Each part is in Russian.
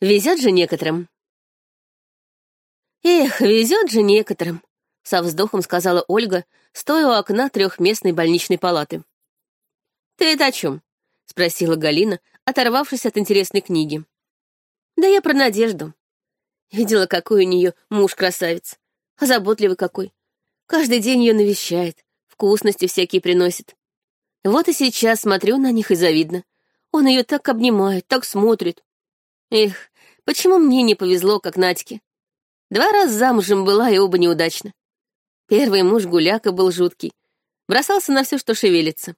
Везет же некоторым. Эх, везет же некоторым, со вздохом сказала Ольга, стоя у окна трехместной больничной палаты. Ты это о чем? спросила Галина, оторвавшись от интересной книги. Да я про Надежду. Видела, какой у нее муж красавец. Заботливый какой. Каждый день ее навещает, вкусности всякие приносит. Вот и сейчас смотрю на них и завидно. Он ее так обнимает, так смотрит. Эх, почему мне не повезло, как Надьке? Два раза замужем была, и оба неудачно. Первый муж гуляка был жуткий. Бросался на все, что шевелится.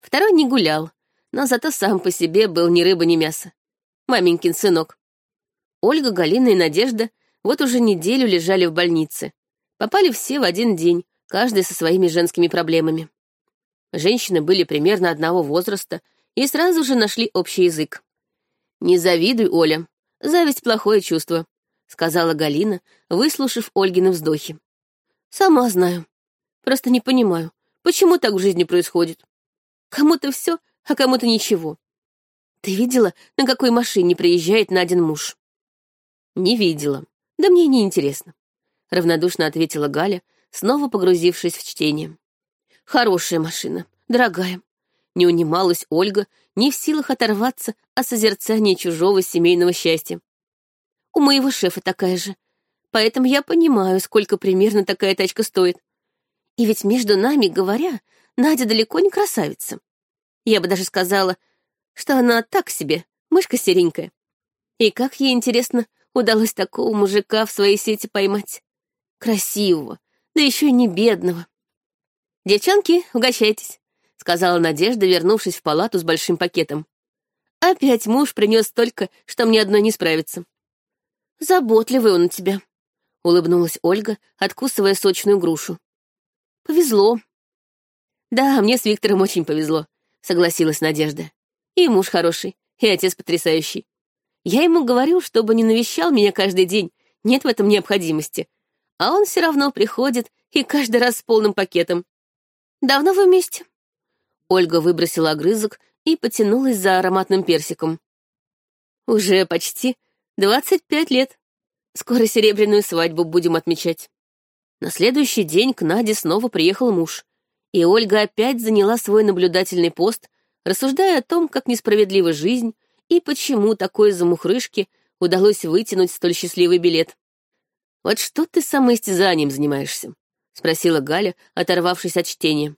Второй не гулял, но зато сам по себе был ни рыба, ни мясо. Маменькин сынок. Ольга, Галина и Надежда вот уже неделю лежали в больнице. Попали все в один день, каждый со своими женскими проблемами. Женщины были примерно одного возраста и сразу же нашли общий язык. «Не завидуй, Оля. Зависть — плохое чувство», — сказала Галина, выслушав Ольгины вздохи. «Сама знаю. Просто не понимаю, почему так в жизни происходит. Кому-то все, а кому-то ничего. Ты видела, на какой машине приезжает Надин муж?» «Не видела. Да мне не интересно», — равнодушно ответила Галя, снова погрузившись в чтение. «Хорошая машина, дорогая». Не унималась Ольга, не в силах оторваться от созерцания чужого семейного счастья. «У моего шефа такая же, поэтому я понимаю, сколько примерно такая тачка стоит. И ведь между нами говоря, Надя далеко не красавица. Я бы даже сказала, что она так себе, мышка серенькая. И как ей, интересно, удалось такого мужика в своей сети поймать? Красивого, да еще и не бедного. «Девчонки, угощайтесь», — сказала Надежда, вернувшись в палату с большим пакетом. «Опять муж принес столько, что мне одной не справиться». «Заботливый он у тебя», — улыбнулась Ольга, откусывая сочную грушу. «Повезло». «Да, мне с Виктором очень повезло», — согласилась Надежда. «И муж хороший, и отец потрясающий. Я ему говорю, чтобы не навещал меня каждый день, нет в этом необходимости. А он все равно приходит и каждый раз с полным пакетом. Давно вы вместе?» Ольга выбросила огрызок и потянулась за ароматным персиком. «Уже почти двадцать пять лет. Скоро серебряную свадьбу будем отмечать». На следующий день к Наде снова приехал муж, и Ольга опять заняла свой наблюдательный пост, рассуждая о том, как несправедлива жизнь и почему такой замухрышке удалось вытянуть столь счастливый билет. «Вот что ты самоистязанием занимаешься?» — спросила Галя, оторвавшись от чтения.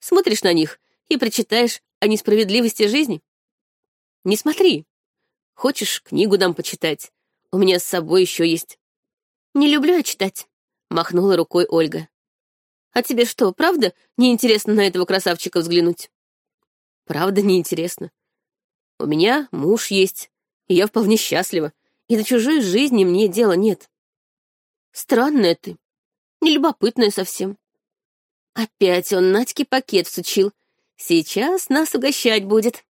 «Смотришь на них и прочитаешь о несправедливости жизни? Не смотри. Хочешь, книгу дам почитать? У меня с собой еще есть». «Не люблю я читать», — махнула рукой Ольга. «А тебе что, правда неинтересно на этого красавчика взглянуть?» «Правда неинтересно. У меня муж есть, и я вполне счастлива, и до чужой жизни мне дела нет. Странная ты, нелюбопытная совсем. Опять он Надьке пакет всучил. Сейчас нас угощать будет.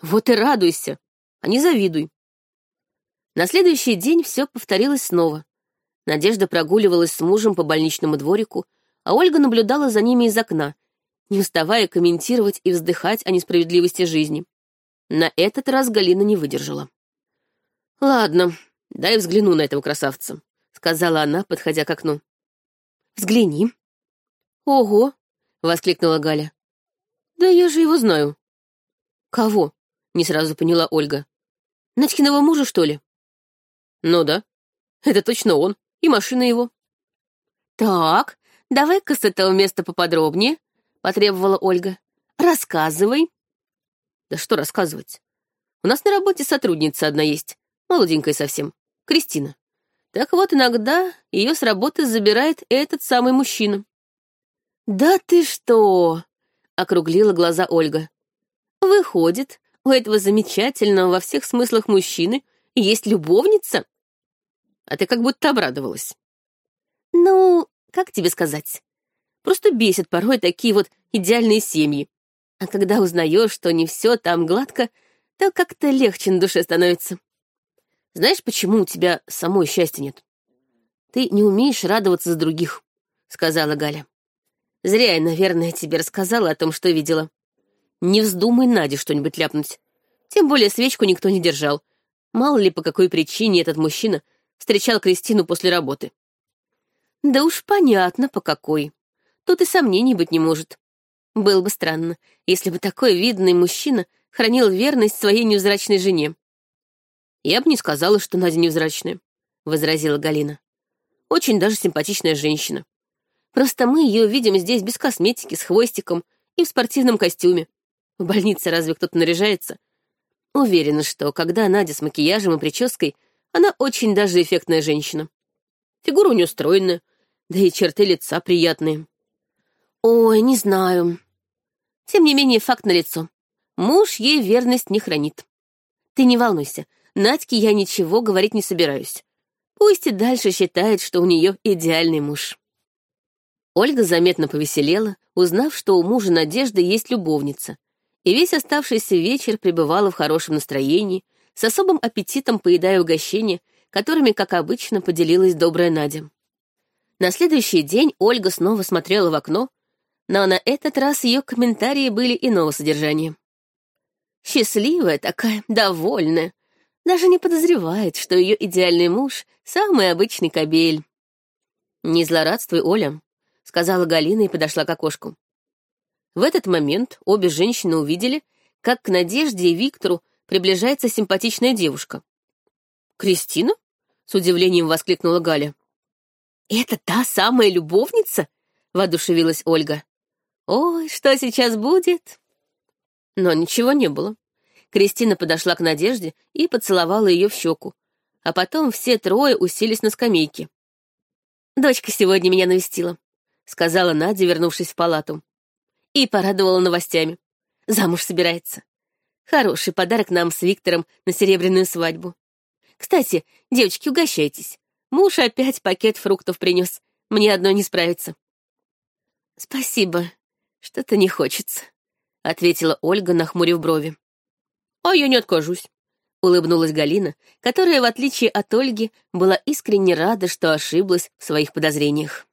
Вот и радуйся, а не завидуй. На следующий день все повторилось снова. Надежда прогуливалась с мужем по больничному дворику, а Ольга наблюдала за ними из окна, не уставая комментировать и вздыхать о несправедливости жизни. На этот раз Галина не выдержала. «Ладно, дай взгляну на этого красавца», — сказала она, подходя к окну. «Взгляни». «Ого!» — воскликнула Галя. «Да я же его знаю». «Кого?» — не сразу поняла Ольга. «Надькиного мужа, что ли?» «Ну да, это точно он, и машина его». «Так, давай-ка с этого места поподробнее», — потребовала Ольга. «Рассказывай». «Да что рассказывать? У нас на работе сотрудница одна есть, молоденькая совсем, Кристина. Так вот, иногда ее с работы забирает этот самый мужчина». «Да ты что?» — округлила глаза Ольга. «Выходит, у этого замечательного во всех смыслах мужчины есть любовница?» А ты как будто обрадовалась. «Ну, как тебе сказать? Просто бесит порой такие вот идеальные семьи. А когда узнаешь, что не все там гладко, то как-то легче на душе становится. Знаешь, почему у тебя самой счастья нет? Ты не умеешь радоваться за других, — сказала Галя. Зря я, наверное, тебе рассказала о том, что видела. Не вздумай Наде что-нибудь ляпнуть. Тем более свечку никто не держал. Мало ли, по какой причине этот мужчина встречал Кристину после работы. Да уж понятно, по какой. Тут и сомнений быть не может. Было бы странно, если бы такой видный мужчина хранил верность своей невзрачной жене. «Я бы не сказала, что Надя невзрачная», — возразила Галина. «Очень даже симпатичная женщина. Просто мы ее видим здесь без косметики, с хвостиком и в спортивном костюме. В больнице разве кто-то наряжается? Уверена, что когда Надя с макияжем и прической, она очень даже эффектная женщина. Фигура у нее стройная, да и черты лица приятные. Ой, не знаю. Тем не менее, факт налицо. Муж ей верность не хранит. Ты не волнуйся, Надьке я ничего говорить не собираюсь. Пусть и дальше считает, что у нее идеальный муж. Ольга заметно повеселела, узнав, что у мужа Надежды есть любовница, и весь оставшийся вечер пребывала в хорошем настроении, с особым аппетитом поедая угощения, которыми, как обычно, поделилась добрая Надя. На следующий день Ольга снова смотрела в окно, но на этот раз ее комментарии были иного содержания. Счастливая такая, довольная, даже не подозревает, что ее идеальный муж — самый обычный кобель. «Не злорадствуй, Оля», — сказала Галина и подошла к окошку. В этот момент обе женщины увидели, как к Надежде и Виктору приближается симпатичная девушка. «Кристина?» — с удивлением воскликнула Галя. «Это та самая любовница?» — воодушевилась Ольга. «Ой, что сейчас будет?» Но ничего не было. Кристина подошла к Надежде и поцеловала ее в щеку, а потом все трое уселись на скамейке. «Дочка сегодня меня навестила», — сказала Надя, вернувшись в палату. И порадовала новостями. Замуж собирается. Хороший подарок нам с Виктором на серебряную свадьбу. Кстати, девочки, угощайтесь. Муж опять пакет фруктов принес. Мне одной не справиться. Спасибо. Что-то не хочется, ответила Ольга, нахмурив брови. А я не откажусь. Улыбнулась Галина, которая, в отличие от Ольги, была искренне рада, что ошиблась в своих подозрениях.